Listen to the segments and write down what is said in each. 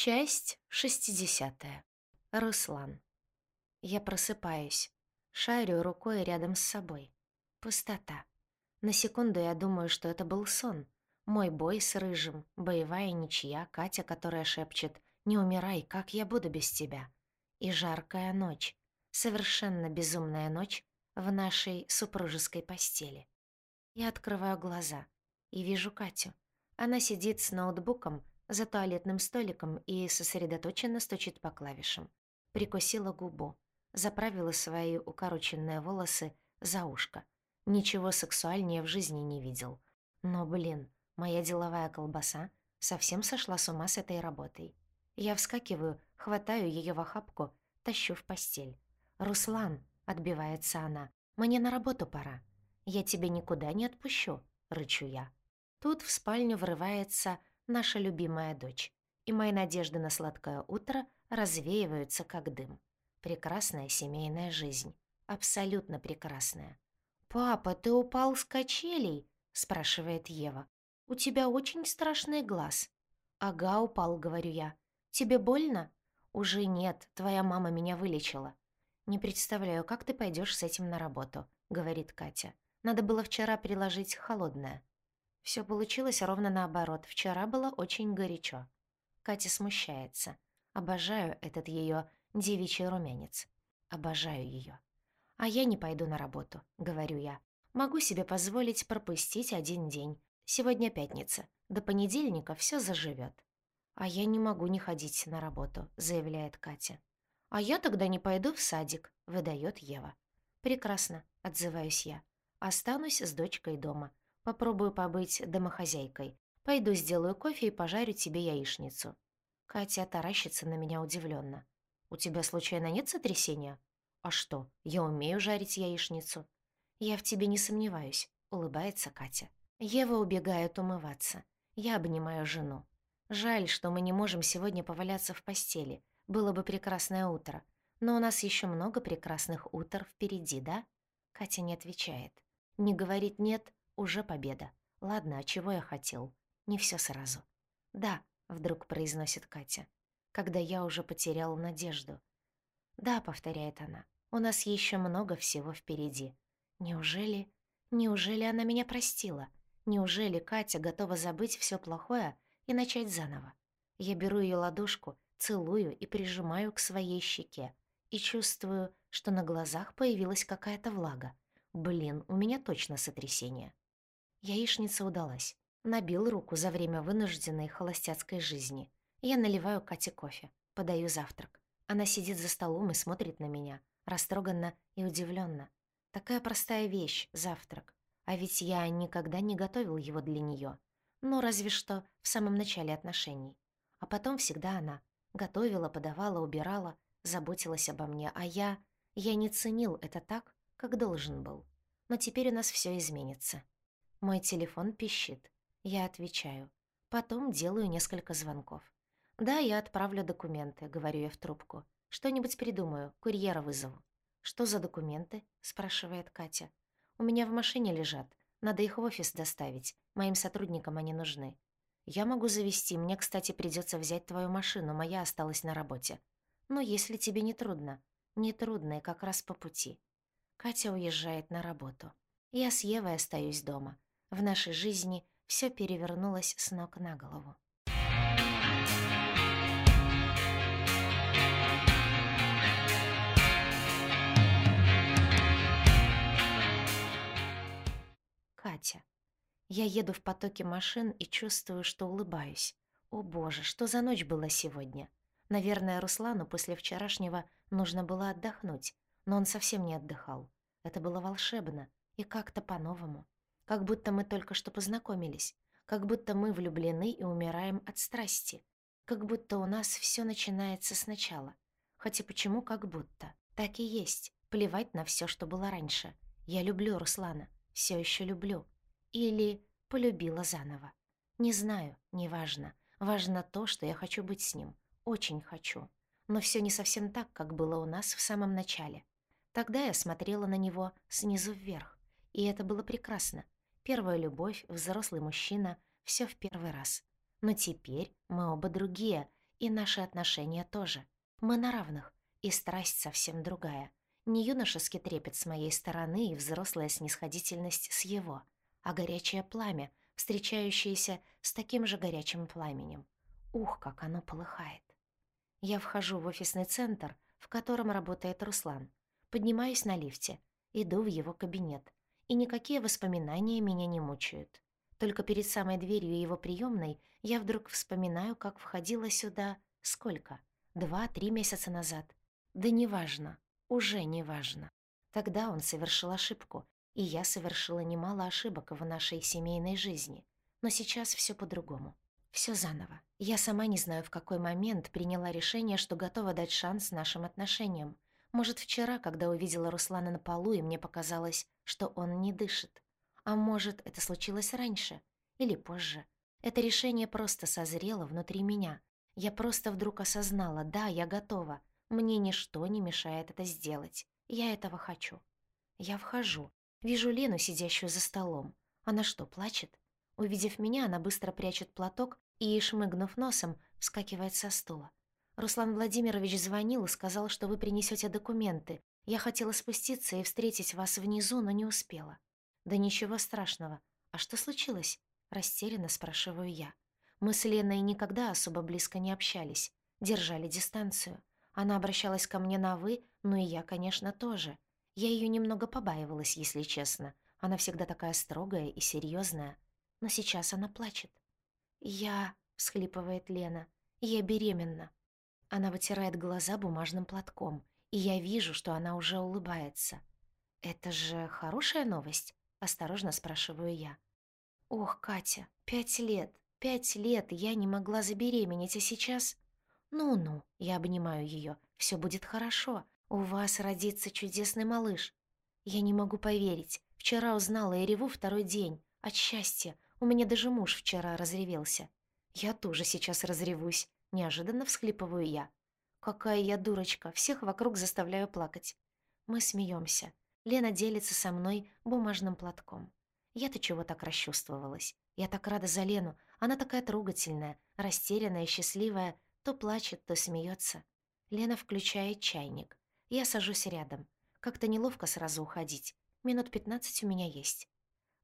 Часть 60. Руслан. Я просыпаюсь, шарю рукой рядом с собой. Пустота. На секунду я думаю, что это был сон. Мой бой с Рыжим, боевая ничья, Катя, которая шепчет «Не умирай, как я буду без тебя?» И жаркая ночь, совершенно безумная ночь в нашей супружеской постели. Я открываю глаза и вижу Катю. Она сидит с ноутбуком, за туалетным столиком и сосредоточенно стучит по клавишам. Прикусила губу, заправила свои укороченные волосы за ушко. Ничего сексуальнее в жизни не видел. Но, блин, моя деловая колбаса совсем сошла с ума с этой работой. Я вскакиваю, хватаю ее в охапку, тащу в постель. «Руслан», — отбивается она, — «мне на работу пора». «Я тебя никуда не отпущу», — рычу я. Тут в спальню врывается наша любимая дочь, и мои надежды на сладкое утро развеиваются как дым. Прекрасная семейная жизнь. Абсолютно прекрасная. «Папа, ты упал с качелей?» — спрашивает Ева. «У тебя очень страшный глаз». «Ага, упал», — говорю я. «Тебе больно?» «Уже нет, твоя мама меня вылечила». «Не представляю, как ты пойдешь с этим на работу», — говорит Катя. «Надо было вчера приложить холодное». Все получилось ровно наоборот. Вчера было очень горячо. Катя смущается. Обожаю этот ее девичий румянец. Обожаю ее. А я не пойду на работу, говорю я. Могу себе позволить пропустить один день. Сегодня пятница. До понедельника все заживет. А я не могу не ходить на работу, заявляет Катя. А я тогда не пойду в садик, выдает Ева. Прекрасно, отзываюсь я. Останусь с дочкой дома. Попробую побыть домохозяйкой. Пойду сделаю кофе и пожарю тебе яичницу». Катя таращится на меня удивленно. «У тебя случайно нет сотрясения?» «А что, я умею жарить яичницу?» «Я в тебе не сомневаюсь», — улыбается Катя. Ева убегает умываться. Я обнимаю жену. Жаль, что мы не можем сегодня поваляться в постели. Было бы прекрасное утро. Но у нас еще много прекрасных утр впереди, да? Катя не отвечает. Не говорит «нет», уже победа. Ладно, а чего я хотел? Не все сразу. «Да», — вдруг произносит Катя, когда я уже потерял надежду. «Да», — повторяет она, — «у нас еще много всего впереди. Неужели... Неужели она меня простила? Неужели Катя готова забыть все плохое и начать заново? Я беру ее ладошку, целую и прижимаю к своей щеке и чувствую, что на глазах появилась какая-то влага. Блин, у меня точно сотрясение. Яичница удалась. Набил руку за время вынужденной холостяцкой жизни. Я наливаю Кате кофе, подаю завтрак. Она сидит за столом и смотрит на меня, растроганно и удивленно. Такая простая вещь — завтрак. А ведь я никогда не готовил его для нее. Ну, разве что в самом начале отношений. А потом всегда она. Готовила, подавала, убирала, заботилась обо мне. А я... Я не ценил это так, как должен был. Но теперь у нас все изменится. Мой телефон пищит. Я отвечаю. Потом делаю несколько звонков. «Да, я отправлю документы», — говорю я в трубку. «Что-нибудь придумаю, курьера вызову». «Что за документы?» — спрашивает Катя. «У меня в машине лежат. Надо их в офис доставить. Моим сотрудникам они нужны». «Я могу завести. Мне, кстати, придется взять твою машину. Моя осталась на работе». «Ну, если тебе не трудно». «Не трудно, и как раз по пути». Катя уезжает на работу. Я с Евой остаюсь дома. В нашей жизни все перевернулось с ног на голову. Катя. Я еду в потоке машин и чувствую, что улыбаюсь. О боже, что за ночь была сегодня? Наверное, Руслану после вчерашнего нужно было отдохнуть, но он совсем не отдыхал. Это было волшебно и как-то по-новому. Как будто мы только что познакомились. Как будто мы влюблены и умираем от страсти. Как будто у нас все начинается сначала. Хотя почему как будто? Так и есть. Плевать на все, что было раньше. Я люблю Руслана. Все еще люблю. Или полюбила заново. Не знаю, не важно. Важно то, что я хочу быть с ним. Очень хочу. Но все не совсем так, как было у нас в самом начале. Тогда я смотрела на него снизу вверх. И это было прекрасно. Первая любовь, взрослый мужчина, все в первый раз. Но теперь мы оба другие, И наши отношения тоже. Мы на равных, и страсть совсем другая. Не юношеский трепет с моей стороны и взрослая снисходительность с его, а горячее пламя, встречающееся с таким же горячим пламенем. Ух, как оно полыхает. Я вхожу в офисный центр, в котором работает Руслан. Поднимаюсь на лифте, иду в его кабинет. И никакие воспоминания меня не мучают. Только перед самой дверью его приемной я вдруг вспоминаю, как входила сюда... Сколько? Два-три месяца назад. Да неважно. Уже неважно. Тогда он совершил ошибку, и я совершила немало ошибок в нашей семейной жизни. Но сейчас все по-другому. Все заново. Я сама не знаю, в какой момент приняла решение, что готова дать шанс нашим отношениям. Может, вчера, когда увидела Руслана на полу, и мне показалось, что он не дышит. А может, это случилось раньше или позже. Это решение просто созрело внутри меня. Я просто вдруг осознала, да, я готова. Мне ничто не мешает это сделать. Я этого хочу. Я вхожу. Вижу Лену, сидящую за столом. Она что, плачет? Увидев меня, она быстро прячет платок и, шмыгнув носом, вскакивает со стула. Руслан Владимирович звонил и сказал, что вы принесете документы. Я хотела спуститься и встретить вас внизу, но не успела. Да ничего страшного. А что случилось? Растерянно спрашиваю я. Мы с Леной никогда особо близко не общались, держали дистанцию. Она обращалась ко мне на «вы», но и я, конечно, тоже. Я ее немного побаивалась, если честно. Она всегда такая строгая и серьезная. Но сейчас она плачет. «Я...» — всхлипывает Лена. «Я беременна». Она вытирает глаза бумажным платком, и я вижу, что она уже улыбается. «Это же хорошая новость?» — осторожно спрашиваю я. «Ох, Катя, пять лет, пять лет я не могла забеременеть, а сейчас...» «Ну-ну», — я обнимаю ее, — «все будет хорошо, у вас родится чудесный малыш». Я не могу поверить, вчера узнала и реву второй день, от счастья, у меня даже муж вчера разревелся. Я тоже сейчас разревусь. Неожиданно всхлипываю я. Какая я дурочка, всех вокруг заставляю плакать. Мы смеемся. Лена делится со мной бумажным платком. Я-то чего так расчувствовалась. Я так рада за Лену. Она такая трогательная, растерянная, счастливая. То плачет, то смеется. Лена включает чайник. Я сажусь рядом. Как-то неловко сразу уходить. Минут пятнадцать у меня есть.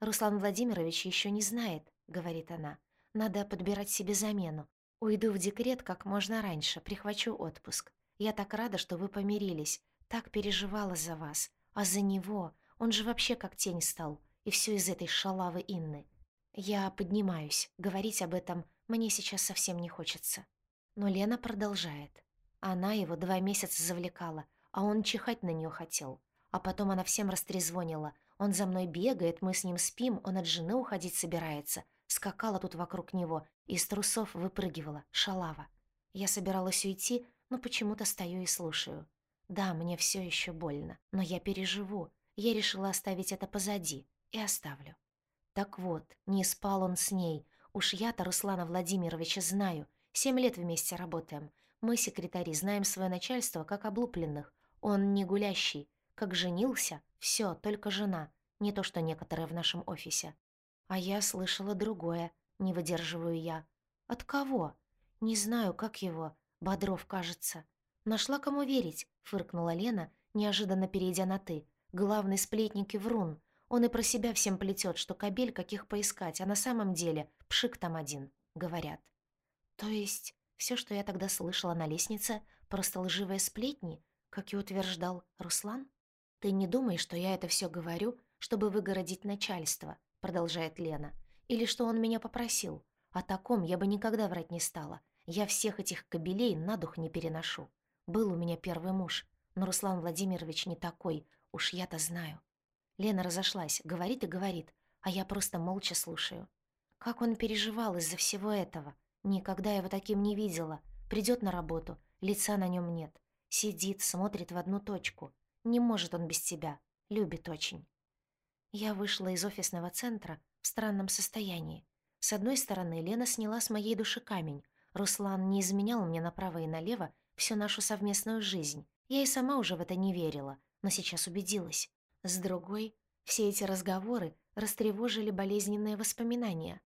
«Руслан Владимирович еще не знает», — говорит она. «Надо подбирать себе замену. Уйду в декрет как можно раньше, прихвачу отпуск. Я так рада, что вы помирились, так переживала за вас. А за него, он же вообще как тень стал, и все из этой шалавы Инны. Я поднимаюсь, говорить об этом мне сейчас совсем не хочется. Но Лена продолжает. Она его два месяца завлекала, а он чихать на нее хотел. А потом она всем растрезвонила. Он за мной бегает, мы с ним спим, он от жены уходить собирается скакала тут вокруг него, из трусов выпрыгивала, шалава. Я собиралась уйти, но почему-то стою и слушаю. Да, мне все еще больно, но я переживу. Я решила оставить это позади и оставлю. Так вот, не спал он с ней. Уж я-то Руслана Владимировича знаю. Семь лет вместе работаем. Мы, секретари, знаем свое начальство как облупленных. Он не гулящий. Как женился, все, только жена. Не то, что некоторые в нашем офисе. А я слышала другое, не выдерживаю я. От кого? Не знаю, как его. Бодров, кажется. Нашла кому верить, фыркнула Лена, неожиданно перейдя на «ты». Главный сплетник и врун. Он и про себя всем плетет, что кобель каких поискать, а на самом деле пшик там один, говорят. То есть все, что я тогда слышала на лестнице, просто лживые сплетни, как и утверждал Руслан? Ты не думай, что я это все говорю, чтобы выгородить начальство продолжает Лена. «Или что он меня попросил. О таком я бы никогда врать не стала. Я всех этих кобелей на дух не переношу. Был у меня первый муж, но Руслан Владимирович не такой, уж я-то знаю». Лена разошлась, говорит и говорит, а я просто молча слушаю. Как он переживал из-за всего этого. Никогда его таким не видела. Придет на работу, лица на нем нет. Сидит, смотрит в одну точку. Не может он без тебя. Любит очень. Я вышла из офисного центра в странном состоянии. С одной стороны, Лена сняла с моей души камень. Руслан не изменял мне направо и налево всю нашу совместную жизнь. Я и сама уже в это не верила, но сейчас убедилась. С другой, все эти разговоры растревожили болезненные воспоминания.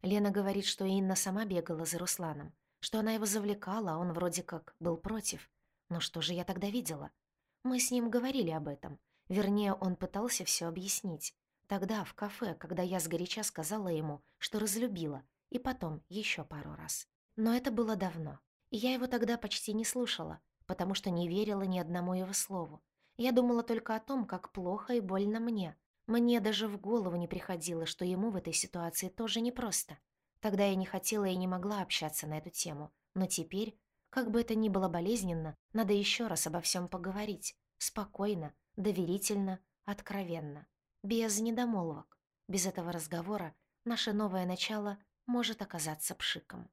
Лена говорит, что Инна сама бегала за Русланом, что она его завлекала, а он вроде как был против. Но что же я тогда видела? Мы с ним говорили об этом. Вернее, он пытался все объяснить. Тогда, в кафе, когда я сгоряча сказала ему, что разлюбила, и потом еще пару раз. Но это было давно, и я его тогда почти не слушала, потому что не верила ни одному его слову. Я думала только о том, как плохо и больно мне. Мне даже в голову не приходило, что ему в этой ситуации тоже непросто. Тогда я не хотела и не могла общаться на эту тему, но теперь, как бы это ни было болезненно, надо еще раз обо всем поговорить. Спокойно, доверительно, откровенно. Без недомолвок. Без этого разговора наше новое начало может оказаться пшиком.